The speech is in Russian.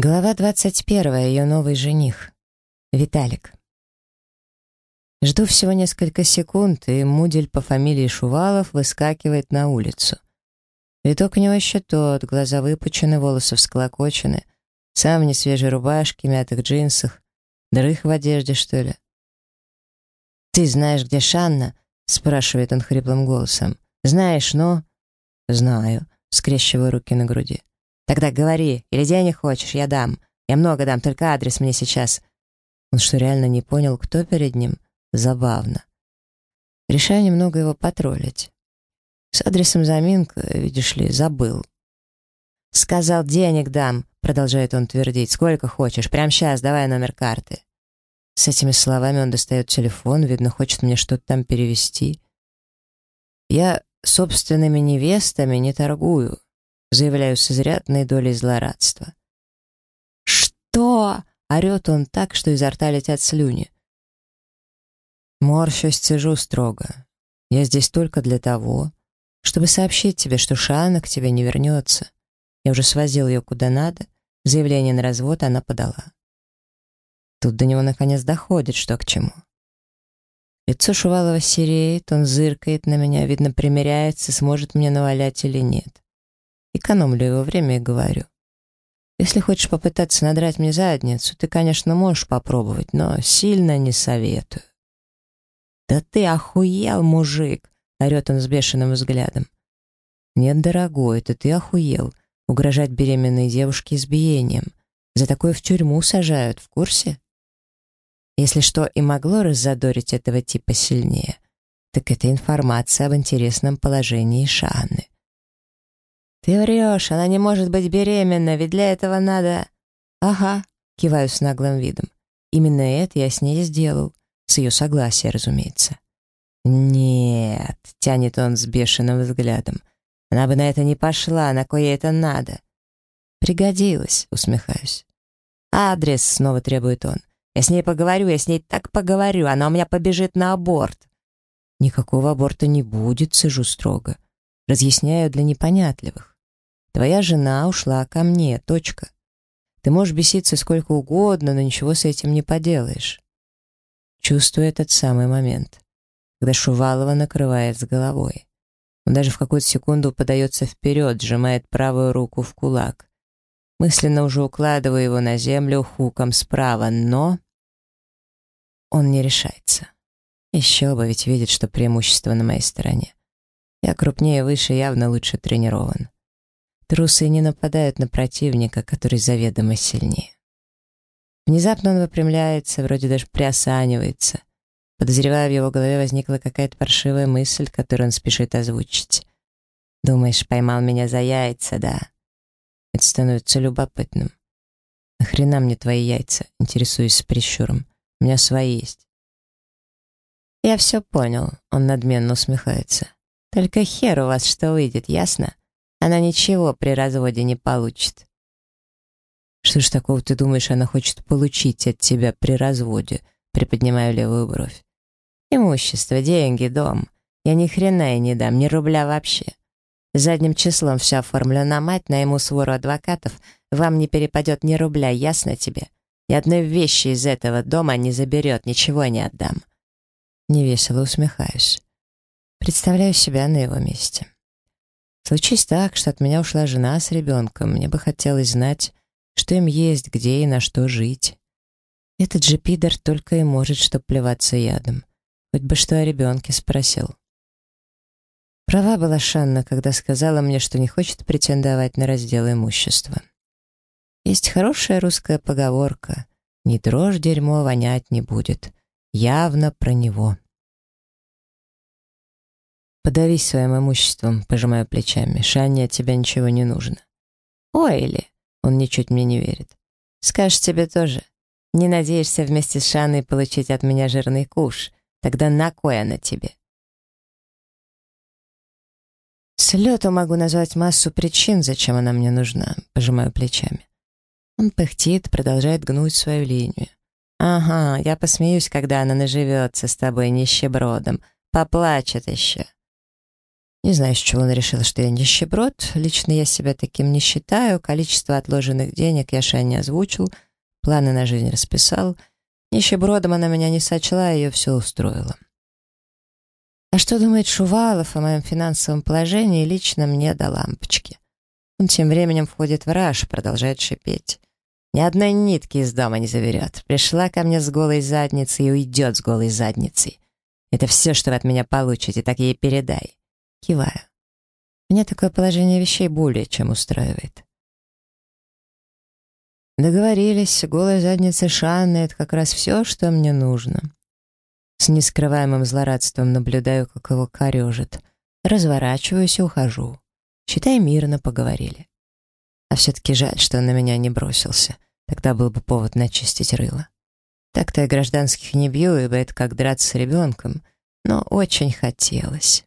Глава 21. Ее новый жених. Виталик. Жду всего несколько секунд, и мудель по фамилии Шувалов выскакивает на улицу. Виток у него еще тот, глаза выпучены, волосы всклокочены, сам в несвежей рубашке, мятых джинсах, дрых в одежде, что ли. «Ты знаешь, где Шанна?» — спрашивает он хриплым голосом. «Знаешь, но...» «Знаю», — скрещиваю руки на груди. Тогда говори, или денег хочешь, я дам. Я много дам, только адрес мне сейчас. Он что, реально не понял, кто перед ним? Забавно. Решаю немного его потроллить. С адресом заминка, видишь ли, забыл. «Сказал, денег дам», — продолжает он твердить. «Сколько хочешь? Прямо сейчас, давай номер карты». С этими словами он достает телефон, видно, хочет мне что-то там перевести. Я собственными невестами не торгую заявляю с изрядной долей злорадства. «Что?» — орет он так, что изо рта летят слюни. Морщусь, цежу строго. Я здесь только для того, чтобы сообщить тебе, что Шана к тебе не вернется. Я уже свозил ее куда надо, заявление на развод она подала. Тут до него наконец доходит, что к чему. Лицо Шувалова сереет, он зыркает на меня, видно, примеряется, сможет мне навалять или нет. Экономлю его время и говорю. Если хочешь попытаться надрать мне задницу, ты, конечно, можешь попробовать, но сильно не советую. «Да ты охуел, мужик!» — орет он с бешеным взглядом. «Нет, дорогой, это ты охуел. Угрожать беременной девушке избиением. За такое в тюрьму сажают, в курсе?» Если что и могло раззадорить этого типа сильнее, так это информация об интересном положении Шаны. «Ты врешь, она не может быть беременна, ведь для этого надо...» «Ага», — киваю с наглым видом. «Именно это я с ней сделал. С ее согласия, разумеется». «Нет», — тянет он с бешеным взглядом. «Она бы на это не пошла, на кое это надо». «Пригодилось», — усмехаюсь. «Адрес», — снова требует он. «Я с ней поговорю, я с ней так поговорю, она у меня побежит на аборт». «Никакого аборта не будет», — сижу строго. Разъясняю для непонятливых. Твоя жена ушла ко мне, точка. Ты можешь беситься сколько угодно, но ничего с этим не поделаешь. Чувствую этот самый момент, когда Шувалова накрывает с головой. Он даже в какую-то секунду подается вперед, сжимает правую руку в кулак. Мысленно уже укладываю его на землю хуком справа, но... Он не решается. Еще бы, ведь видит, что преимущество на моей стороне. Я крупнее, выше, явно лучше тренирован. Трусы не нападают на противника, который заведомо сильнее. Внезапно он выпрямляется, вроде даже приосанивается. Подозревая, в его голове возникла какая-то паршивая мысль, которую он спешит озвучить. «Думаешь, поймал меня за яйца, да?» Это становится любопытным. «Нахрена мне твои яйца?» — интересуюсь с прищуром. «У меня свои есть». «Я все понял», — он надменно усмехается. Только хер у вас что выйдет, ясно? Она ничего при разводе не получит. Что ж такого ты думаешь, она хочет получить от тебя при разводе? Приподнимаю левую бровь. Имущество, деньги, дом. Я ни хрена и не дам, ни рубля вообще. Задним числом все оформлю на мать, найму свору адвокатов, вам не перепадет ни рубля, ясно тебе? Ни одной вещи из этого дома не заберет, ничего не отдам. Невесело усмехаюсь. Представляю себя на его месте. Случись так, что от меня ушла жена с ребенком, мне бы хотелось знать, что им есть, где и на что жить. Этот же пидор только и может, что плеваться ядом. Хоть бы что о ребенке спросил. Права была Шанна, когда сказала мне, что не хочет претендовать на раздел имущества. Есть хорошая русская поговорка «Не дрожь дерьмо вонять не будет». Явно про него. «Подавись своим имуществом», — пожимаю плечами. «Шанне от тебя ничего не нужно». «Ой, или...» — он ничуть мне не верит. «Скажешь тебе тоже. Не надеешься вместе с Шанной получить от меня жирный куш. Тогда на кой она тебе?» С могу назвать массу причин, зачем она мне нужна, пожимаю плечами. Он пыхтит, продолжает гнуть свою линию. «Ага, я посмеюсь, когда она наживется с тобой нищебродом, поплачет еще». Не знаю, с чего он решил, что я нищеброд. Лично я себя таким не считаю. Количество отложенных денег я Шане озвучил, планы на жизнь расписал. Нищебродом она меня не сочла, ее все устроило. А что думает Шувалов о моем финансовом положении, лично мне до лампочки. Он тем временем входит в раж, продолжает шипеть. Ни одной нитки из дома не заберет. Пришла ко мне с голой задницей и уйдет с голой задницей. Это все, что вы от меня получите, так ей передай. Киваю. Мне такое положение вещей более чем устраивает. Договорились, голая задница Шанны — это как раз все, что мне нужно. С нескрываемым злорадством наблюдаю, как его корежит. Разворачиваюсь и ухожу. Считай, мирно поговорили. А все-таки жаль, что он на меня не бросился. Тогда был бы повод начистить рыло. Так-то я гражданских не бью, ибо это как драться с ребенком, но очень хотелось.